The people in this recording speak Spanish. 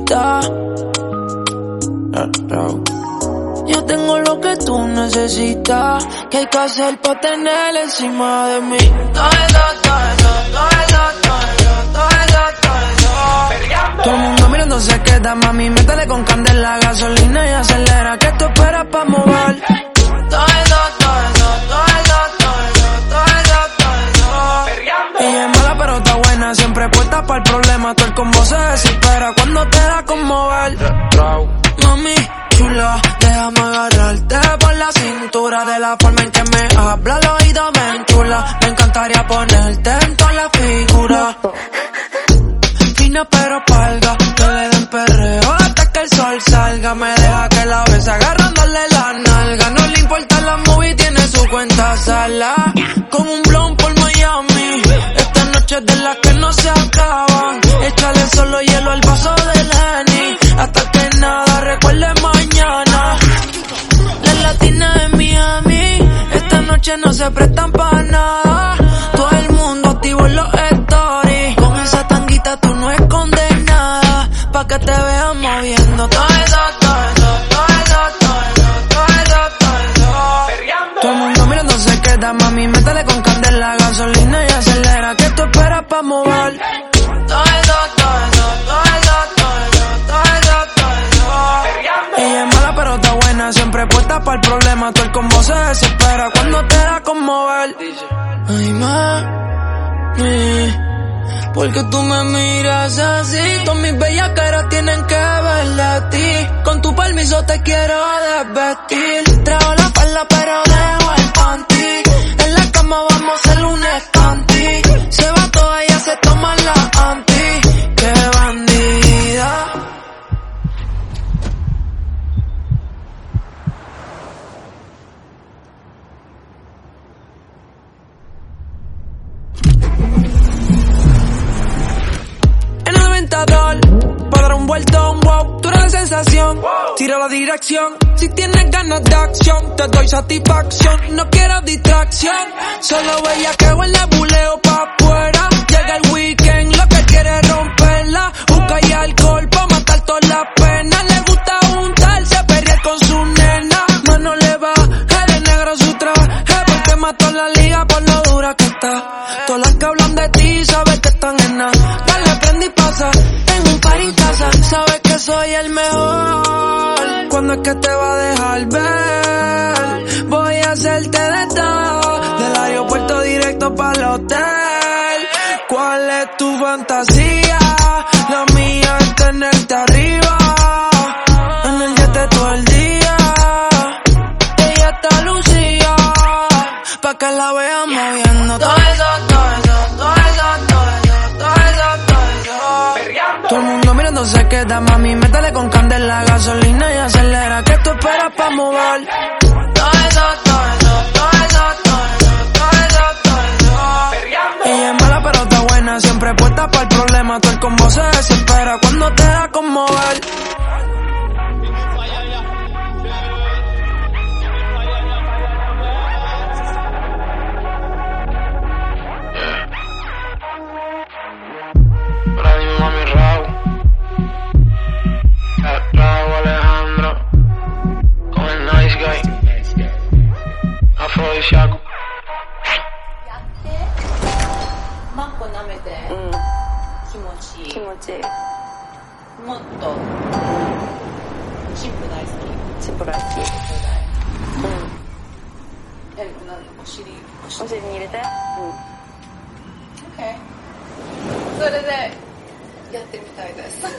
bebecita. Yo tengo lo que tú necesitas. Que hay que hacer para tener encima de mí? Todo eso, todo eso, todo eso, todo eso, todo eso, todo eso. Todo el mundo mirando se queda, mami. Métele con candela, gasolina y acelera. Que tú esperas para mover? Todo eso, todo eso, todo eso, todo eso, todo eso, todo eso. Ella es mala pero está buena, siempre puesta para el problema. Todo el combo se desespera con mover. Mami, chula, déjame agarrarte por la cintura de la forma en que me habla el oído me enchula. Me encantaría ponerte en toda la figura. Fina pero palga, que le den perreo hasta que el sol salga. Me deja que la besa agarrándole la nalga. No le importa la movie, tiene su cuenta sala. Con un blon por Miami. Esta noche es de las que no se acaban. Échale solo hielo al vaso que recuerde mañana. Las latinas de Miami. Esta noche no se prestan para nada. Todo el mundo activo en los stories. Con esa tanguita tú no escondes nada. Pa' que te vean moviendo todo todo eso, todo eso, todo eso, todo eso, todo eso. Todo el mundo mirando se queda, mami, métele con candela, gasolina para el combo se desespera cuando te da con mover. Ay, mami, porque tú me miras así. Todas mis bellas caras tienen que verle a ti. Con tu permiso te quiero desvestir. Traigo El para dar un vueltón, wow, tú eres la sensación. Tira la dirección, si tienes ganas de acción, te doy satisfacción. No quiero distracción, solo veía que en la buleo pa' afuera. Llega el weekend, lo que quiere es romperla. Busca y alcohol pa' matar todas las penas. Le gusta juntarse, pelear con su nena. Mano le va, de negro su traje, porque mató la soy el mejor. Cuando es que te va a dejar ver, voy a hacerte de todo. Del aeropuerto directo para el hotel. ¿Cuál es tu fantasía? La mía es tenerte arriba. Mirando se queda, mami. Métele con candela, gasolina y acelera. Que tú esperas pa' mover? Todo eso, todo eso, todo eso, todo eso, todo eso, todo eso. Ella es mala pero está buena, siempre puesta para el problema. Todo el combo se desespera cuando te da con mover. 舐めて、気持ちいい。気持ちいい。もっとチンプ大好き。チップが好き。えなんでお尻お尻。お尻に入れて？OK それでやってみたいです